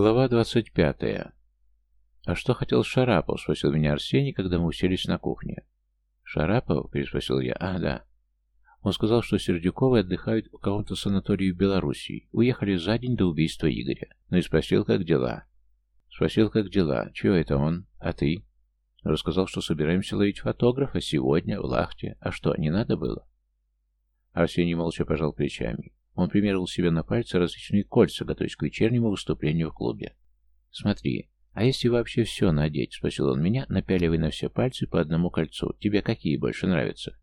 Глава двадцать пятая. «А что хотел Шарапов?» — спросил меня Арсений, когда мы уселись на кухне. «Шарапов?» — переспросил я. «А, да». Он сказал, что Сердюковы отдыхают в каком-то санатории в Белоруссии. Уехали за день до убийства Игоря. Ну и спросил, как дела. Спросил, как дела. Чего это он? А ты? Рассказал, что собираемся ловить фотографа сегодня в Лахте. А что, не надо было? Арсений молча пожал плечами. Он примерил себе на пальцы различные кольца, готовясь к вечернему выступлению в клубе. «Смотри, а если вообще все надеть?» — спросил он меня, напяливая на все пальцы по одному кольцу. «Тебе какие больше нравятся?»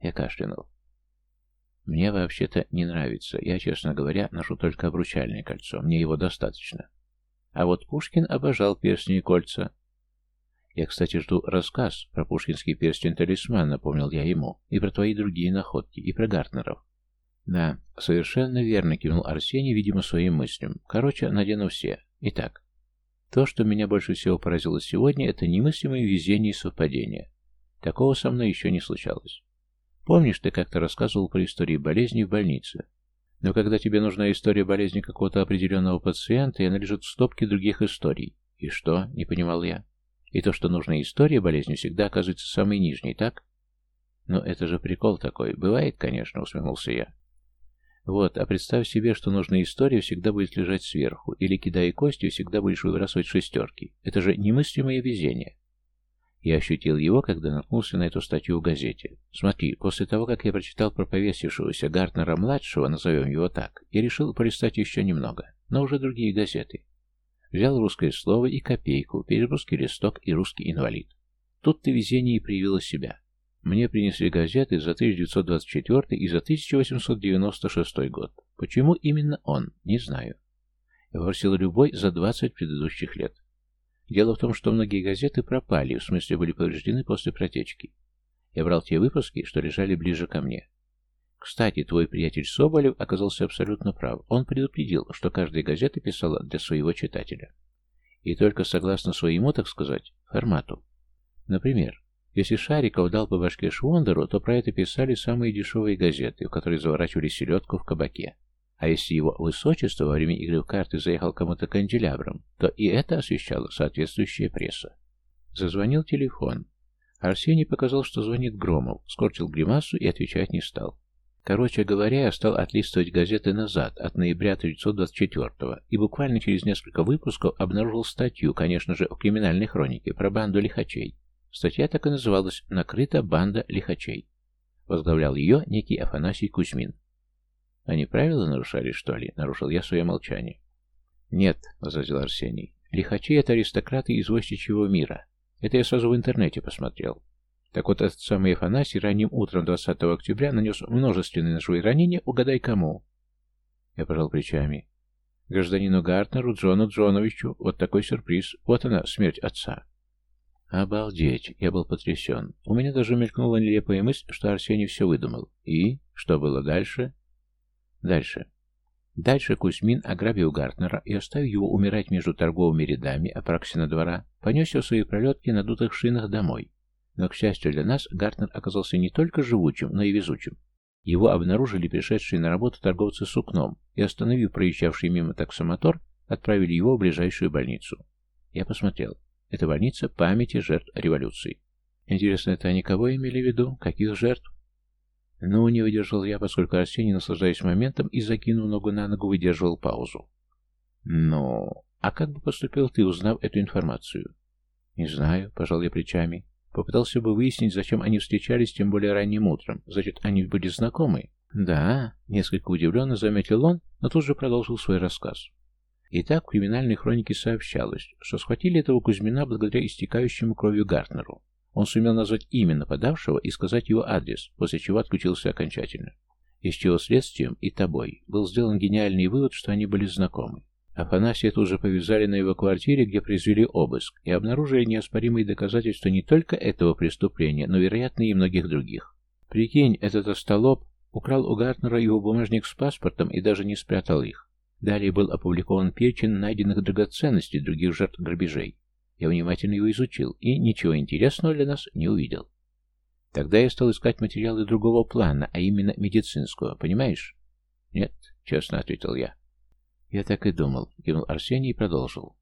Я кашлянул. «Мне вообще-то не нравится. Я, честно говоря, ношу только обручальное кольцо. Мне его достаточно. А вот Пушкин обожал перстни и кольца. Я, кстати, жду рассказ про пушкинский перстень-талисман, напомнил я ему, и про твои другие находки, и про Гартнеров. Да, совершенно верно, кивнул Арсений, видимо, своим мыслям. Короче, надену все. Итак, то, что меня больше всего поразило сегодня, это немыслимое везение и совпадение. Такого со мной еще не случалось. Помнишь, ты как-то рассказывал про истории болезни в больнице? Но когда тебе нужна история болезни какого-то определенного пациента, и она лежит в стопке других историй. И что? Не понимал я. И то, что нужна история болезни, всегда оказывается самой нижней, так? Но это же прикол такой. Бывает, конечно, усмехнулся я. Вот, а представь себе, что нужная история всегда будет лежать сверху, или, кидая кости, всегда будешь выбрасывать шестерки. Это же немыслимое везение. Я ощутил его, когда наткнулся на эту статью в газете. Смотри, после того, как я прочитал про повесившегося Гартнера-младшего, назовем его так, я решил полистать еще немного, но уже другие газеты. Взял русское слово и копейку, перерусский листок и русский инвалид. Тут-то везение и проявило себя. Мне принесли газеты за 1924 и за 1896 год. Почему именно он, не знаю. Я просил любой за 20 предыдущих лет. Дело в том, что многие газеты пропали, в смысле были повреждены после протечки. Я брал те выпуски, что лежали ближе ко мне. Кстати, твой приятель Соболев оказался абсолютно прав. Он предупредил, что каждая газета писала для своего читателя. И только согласно своему, так сказать, формату. Например, если Шариков дал по башке Швондеру, то про это писали самые дешевые газеты, в которые заворачивали селедку в кабаке. А если его высочество во время игры в карты заехал кому-то канделябром, то и это освещала соответствующая пресса. Зазвонил телефон. Арсений показал, что звонит Громов, скорчил гримасу и отвечать не стал. Короче говоря, я стал отлистывать газеты назад, от ноября 1924 и буквально через несколько выпусков обнаружил статью, конечно же, в криминальной хронике, про банду лихачей. Статья так и называлась «Накрыта банда лихачей». Возглавлял ее некий Афанасий Кузьмин. Они правила нарушали, что ли? Нарушил я свое молчание. Нет, возразил Арсений. Лихачи — это аристократы из извозчичьего мира. Это я сразу в интернете посмотрел. Так вот, этот самый Афанасий ранним утром 20 октября нанес множественные ножевые ранения, угадай кому. Я пожал плечами. Гражданину Гартнеру, Джону Джоновичу, вот такой сюрприз. Вот она, смерть отца. Обалдеть, я был потрясен. У меня даже мелькнула нелепая мысль, что Арсений все выдумал. И? Что было дальше? Дальше. Дальше Кузьмин, ограбил Гартнера и оставив его умирать между торговыми рядами Апраксина двора, понесся в свои пролетки на дутых шинах домой. Но, к счастью для нас, Гартнер оказался не только живучим, но и везучим. Его обнаружили пришедшие на работу торговцы сукном и, остановив проезжавший мимо таксомотор, отправили его в ближайшую больницу. Я посмотрел. Это больница памяти жертв революции. Интересно, это они кого имели в виду? Каких жертв? Ну, не выдержал я, поскольку Арсений, наслаждаясь моментом и закинув ногу на ногу, выдерживал паузу. Ну, а как бы поступил ты, узнав эту информацию? Не знаю, пожал я плечами. Попытался бы выяснить, зачем они встречались, тем более ранним утром. Значит, они были знакомы? Да, несколько удивленно заметил он, но тут же продолжил свой рассказ. Итак, в криминальной хронике сообщалось, что схватили этого Кузьмина благодаря истекающему кровью Гартнеру. Он сумел назвать имя нападавшего и сказать его адрес, после чего отключился окончательно. Из чего следствием и тобой был сделан гениальный вывод, что они были знакомы. Афанасия тут же повязали на его квартире, где произвели обыск, и обнаружили неоспоримые доказательства не только этого преступления, но, вероятно, и многих других. Прикинь, этот остолоп украл у Гартнера его бумажник с паспортом и даже не спрятал их. Далее был опубликован перечень найденных драгоценностей других жертв грабежей. Я внимательно его изучил и ничего интересного для нас не увидел. Тогда я стал искать материалы другого плана, а именно медицинского, понимаешь? Нет, честно ответил я. Я так и думал, кивнул Арсений и продолжил.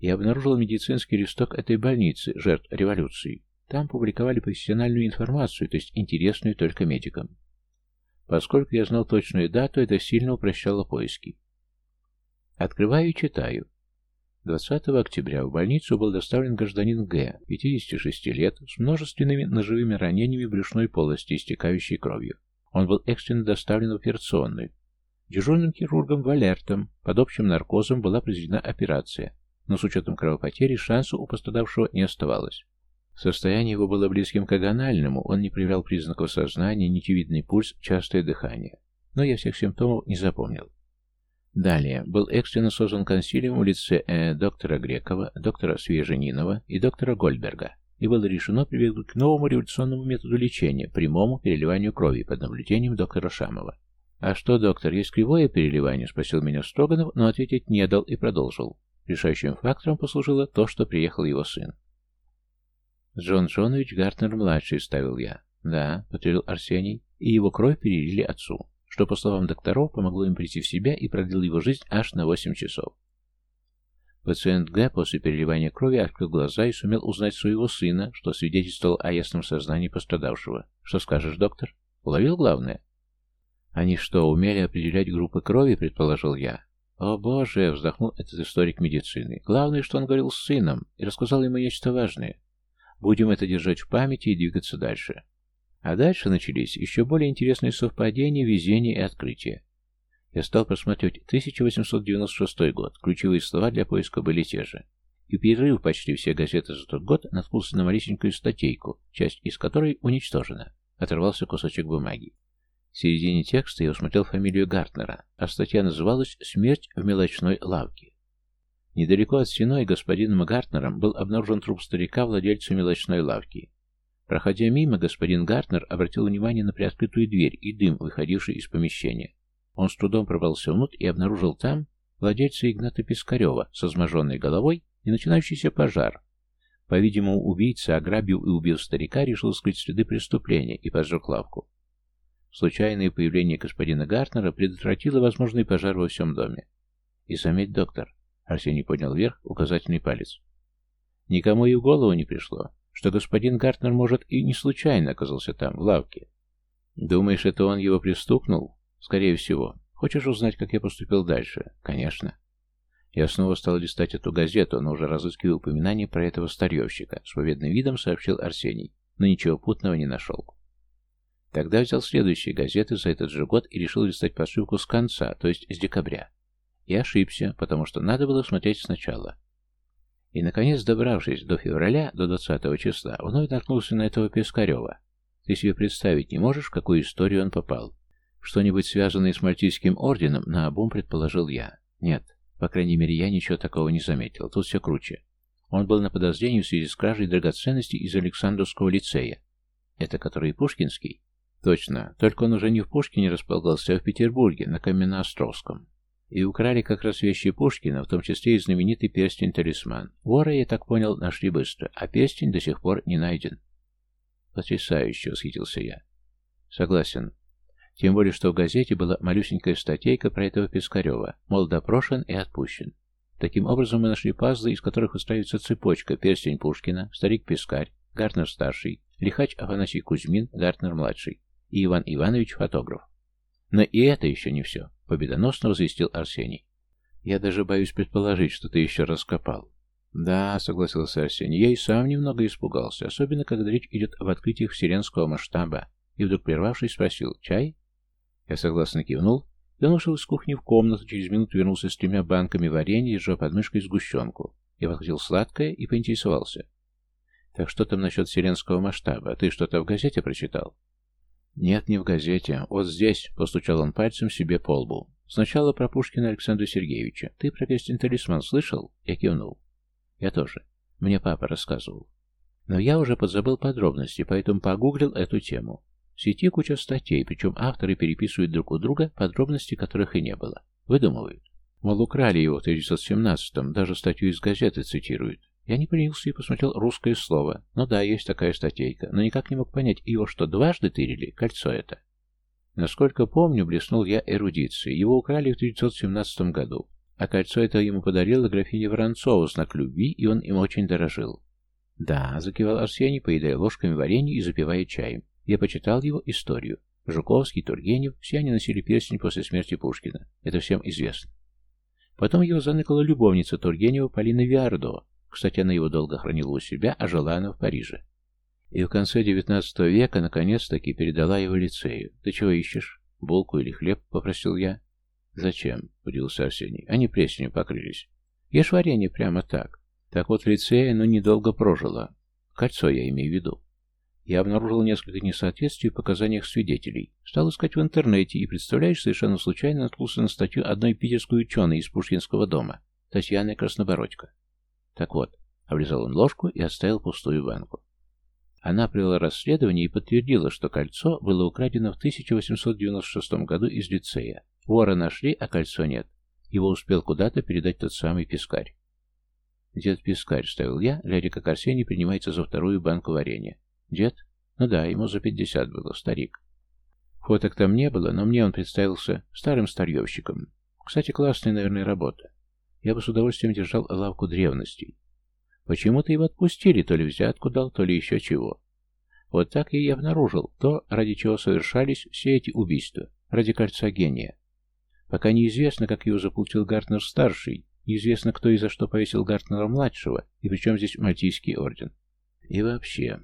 Я обнаружил медицинский листок этой больницы, жертв революции. Там публиковали профессиональную информацию, то есть интересную только медикам. Поскольку я знал точную дату, это сильно упрощало поиски. Открываю и читаю. 20 октября в больницу был доставлен гражданин Г, 56 лет, с множественными ножевыми ранениями брюшной полости, истекающей кровью. Он был экстренно доставлен в операционную. Дежурным хирургом Валертом под общим наркозом была произведена операция, но с учетом кровопотери шансу у пострадавшего не оставалось. Состояние его было близким к агональному, он не проявлял признаков сознания, нитевидный пульс, частое дыхание. Но я всех симптомов не запомнил. Далее был экстренно создан консилиум в лице э, доктора Грекова, доктора Свеженинова и доктора Гольберга, и было решено прибегнуть к новому революционному методу лечения, прямому переливанию крови под наблюдением доктора Шамова. «А что, доктор, есть кривое переливание?» – спросил меня Строганов, но ответить не дал и продолжил. Решающим фактором послужило то, что приехал его сын. «Джон Джонович Гартнер-младший», — ставил я. «Да», — подтвердил Арсений, — «и его кровь перелили отцу» что, по словам докторов, помогло им прийти в себя и продлило его жизнь аж на 8 часов. Пациент Г. после переливания крови открыл глаза и сумел узнать своего сына, что свидетельствовало о ясном сознании пострадавшего. «Что скажешь, доктор? Уловил главное?» «Они что, умели определять группы крови?» – предположил я. «О боже!» – вздохнул этот историк медицины. «Главное, что он говорил с сыном и рассказал ему нечто важное. Будем это держать в памяти и двигаться дальше». А дальше начались еще более интересные совпадения, везения и открытия. Я стал просматривать 1896 год. Ключевые слова для поиска были те же. И перерыв почти все газеты за тот год наткнулся на малюсенькую статейку, часть из которой уничтожена. Оторвался кусочек бумаги. В середине текста я усмотрел фамилию Гартнера, а статья называлась «Смерть в мелочной лавке». Недалеко от стеной господином Гартнером был обнаружен труп старика, владельца мелочной лавки. Проходя мимо, господин Гартнер обратил внимание на приоткрытую дверь и дым, выходивший из помещения. Он с трудом пробрался внутрь и обнаружил там владельца Игната Пискарева с изможенной головой и начинающийся пожар. По-видимому, убийца, ограбил и убил старика, решил скрыть следы преступления и поджег лавку. Случайное появление господина Гартнера предотвратило возможный пожар во всем доме. И заметь, доктор, Арсений поднял вверх указательный палец. Никому и в голову не пришло, что господин Гартнер, может, и не случайно оказался там, в лавке. Думаешь, это он его пристукнул? Скорее всего. Хочешь узнать, как я поступил дальше? Конечно. Я снова стал листать эту газету, но уже разыскивая упоминание про этого старьевщика. С победным видом сообщил Арсений, но ничего путного не нашел. Тогда взял следующие газеты за этот же год и решил листать посылку с конца, то есть с декабря. И ошибся, потому что надо было смотреть сначала. И, наконец, добравшись до февраля, до 20 числа, вновь наткнулся на этого Пискарева. Ты себе представить не можешь, в какую историю он попал? Что-нибудь связанное с Мальтийским орденом, наобум предположил я. Нет, по крайней мере, я ничего такого не заметил. Тут все круче. Он был на подозрении в связи с кражей драгоценностей из Александровского лицея. Это который Пушкинский? Точно, только он уже не в Пушкине располагался, а в Петербурге, на Каменноостровском. И украли как раз вещи Пушкина, в том числе и знаменитый перстень-талисман. Вора, я так понял, нашли быстро, а перстень до сих пор не найден. Потрясающе, восхитился я. Согласен. Тем более, что в газете была малюсенькая статейка про этого Пискарева, мол, допрошен и отпущен. Таким образом, мы нашли пазлы, из которых устраивается цепочка перстень Пушкина, старик Пискарь, Гартнер-старший, лихач Афанасий Кузьмин, Гартнер-младший и Иван Иванович фотограф. Но и это еще не все. Победоносно возвестил Арсений. «Я даже боюсь предположить, что ты еще раскопал». «Да», — согласился Арсений, — «я и сам немного испугался, особенно когда речь идет об открытиях вселенского масштаба». И вдруг, прервавшись, спросил «Чай?» Я согласно кивнул, и он ушел из кухни в комнату, через минуту вернулся с тремя банками варенья, держа под мышкой сгущенку. Я подхватил сладкое и поинтересовался. «Так что там насчет вселенского масштаба? Ты что-то в газете прочитал?» «Нет, не в газете. Вот здесь», — постучал он пальцем себе по лбу. «Сначала про Пушкина Александра Сергеевича. Ты про песен «Талисман» слышал?» Я кивнул. «Я тоже. Мне папа рассказывал. Но я уже подзабыл подробности, поэтому погуглил эту тему. В сети куча статей, причем авторы переписывают друг у друга подробности, которых и не было. Выдумывают. Мол, украли его в 1917-м, даже статью из газеты цитируют. Я не принялся и посмотрел русское слово. Ну да, есть такая статейка, но никак не мог понять, его что, дважды тырили? Кольцо это. Насколько помню, блеснул я эрудицией. Его украли в 1917 году. А кольцо это ему подарила графиня Воронцова знак любви, и он им очень дорожил. «Да», — закивал Арсений, поедая ложками варенье и запивая чаем. «Я почитал его историю. Жуковский, Тургенев, все они носили перстень после смерти Пушкина. Это всем известно. Потом его заныкала любовница Тургенева Полина Виардо. Кстати, она его долго хранила у себя, а жила она в Париже. И в конце XIX века наконец-таки передала его лицею. «Ты чего ищешь? Булку или хлеб?» — попросил я. «Зачем?» — удивился Арсений. «Они плесенью покрылись. Ешь варенье прямо так. Так вот, лицея, но недолго прожила. Кольцо я имею в виду. Я обнаружил несколько несоответствий в показаниях свидетелей. Стал искать в интернете и, представляешь, совершенно случайно наткнулся на статью одной питерской ученой из Пушкинского дома, Татьяны Краснобородько. Так вот, облизал он ложку и оставил пустую банку. Она провела расследование и подтвердила, что кольцо было украдено в 1896 году из лицея. Вора нашли, а кольцо нет. Его успел куда-то передать тот самый пескарь. «Дед Пискарь», — ставил я, глядя, как Арсений принимается за вторую банку варенья. «Дед? Ну да, ему за пятьдесят было, старик». Фоток там не было, но мне он представился старым старьевщиком. Кстати, классная, наверное, работа. Я бы с удовольствием держал лавку древностей. Почему-то его отпустили, то ли взятку дал, то ли еще чего. Вот так я и обнаружил то, ради чего совершались все эти убийства, ради кольца гения. Пока неизвестно, как его заплатил Гартнер-старший, неизвестно, кто и за что повесил Гартнера-младшего, и причем здесь Мальтийский орден. И вообще...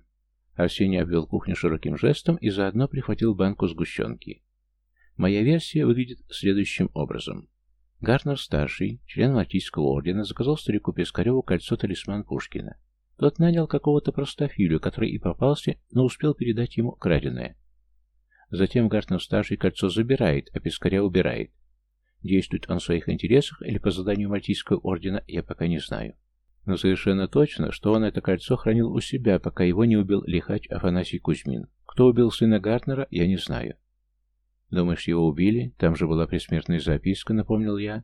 Арсений обвел кухню широким жестом и заодно прихватил банку сгущенки. Моя версия выглядит следующим образом. Гарнер-старший, член Мальтийского ордена, заказал старику Пискареву кольцо-талисман Пушкина. Тот нанял какого-то простофилю, который и попался, но успел передать ему краденое. Затем Гартнер-старший кольцо забирает, а Пискаря убирает. Действует он в своих интересах или по заданию Мальтийского ордена, я пока не знаю. Но совершенно точно, что он это кольцо хранил у себя, пока его не убил лихач Афанасий Кузьмин. Кто убил сына Гартнера, я не знаю. «Думаешь, его убили? Там же была присмертная записка», — напомнил я.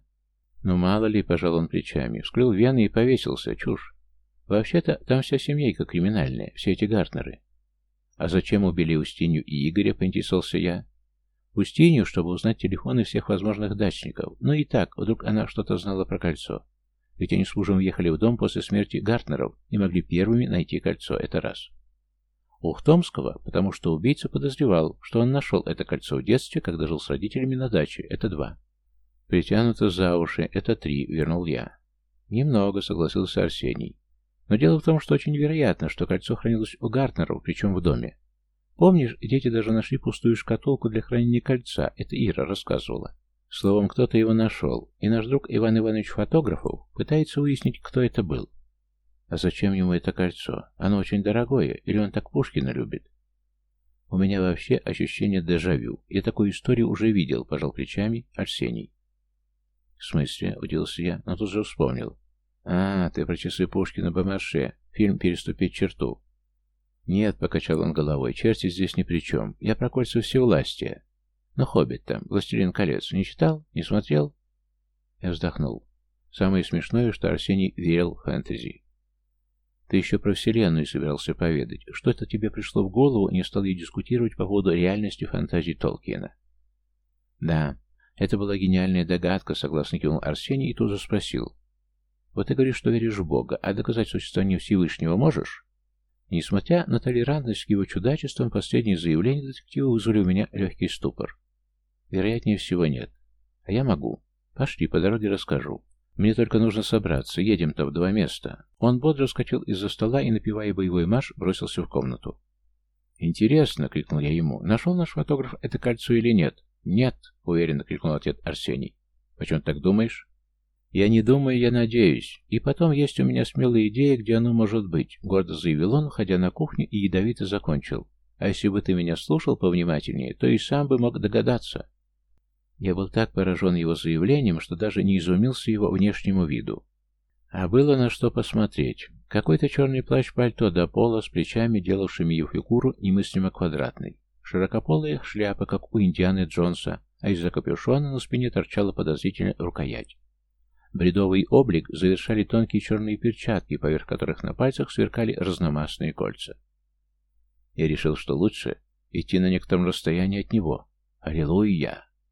«Ну, мало ли», — пожал он плечами. Вскрыл вены и повесился. Чушь. Вообще-то, там вся семейка криминальная, все эти Гартнеры. «А зачем убили Устинью и Игоря?» — поинтересовался я. Устинью, чтобы узнать телефоны всех возможных дачников. Ну и так, вдруг она что-то знала про кольцо. Ведь они с мужем въехали в дом после смерти Гартнеров и могли первыми найти кольцо. Это раз. Ухтомского, потому что убийца подозревал, что он нашел это кольцо в детстве, когда жил с родителями на даче. Это два. Притянуто за уши. Это три, вернул я. Немного, согласился Арсений. Но дело в том, что очень вероятно, что кольцо хранилось у Гартнеров, причем в доме. Помнишь, дети даже нашли пустую шкатулку для хранения кольца. Это Ира рассказывала. Словом, кто-то его нашел, и наш друг Иван Иванович Фотографов пытается выяснить, кто это был. А зачем ему это кольцо? Оно очень дорогое, или он так Пушкина любит? У меня вообще ощущение дежавю. Я такую историю уже видел, пожал плечами Арсений. В смысле, удивился я, но тут же вспомнил. А, ты про часы Пушкина Бомарше, фильм «Переступить черту». Нет, покачал он головой, черти здесь ни при чем. Я про кольца всевластия. Но «Хоббит» там, «Властелин колец» не читал? Не смотрел? Я вздохнул. Самое смешное, что Арсений верил в фэнтези. Ты еще про Вселенную собирался поведать. Что это тебе пришло в голову, не стал я дискутировать по поводу реальности фантазий Толкиена? Да, это была гениальная догадка, согласно кивнул Арсений и тут же спросил. Вот ты говоришь, что веришь в Бога, а доказать существование Всевышнего можешь? Несмотря на толерантность к его чудачествам, последние заявления детектива вызвали у меня легкий ступор. Вероятнее всего нет. А я могу. Пошли, по дороге расскажу. Мне только нужно собраться, едем-то в два места. Он бодро скочил из-за стола и, напивая боевой марш, бросился в комнату. «Интересно!» — крикнул я ему. «Нашел наш фотограф это кольцо или нет?» «Нет!» — уверенно крикнул отец Арсений. «Почему так думаешь?» «Я не думаю, я надеюсь. И потом есть у меня смелая идея, где оно может быть», — гордо заявил он, ходя на кухню и ядовито закончил. «А если бы ты меня слушал повнимательнее, то и сам бы мог догадаться. Я был так поражен его заявлением, что даже не изумился его внешнему виду. А было на что посмотреть. Какой-то черный плащ-пальто до пола с плечами, делавшими его фигуру немыслимо квадратной. Широкополая шляпа, как у Индианы Джонса, а из-за капюшона на спине торчала подозрительная рукоять. Бредовый облик завершали тонкие черные перчатки, поверх которых на пальцах сверкали разномастные кольца. Я решил, что лучше идти на некотором расстоянии от него. Аллилуйя!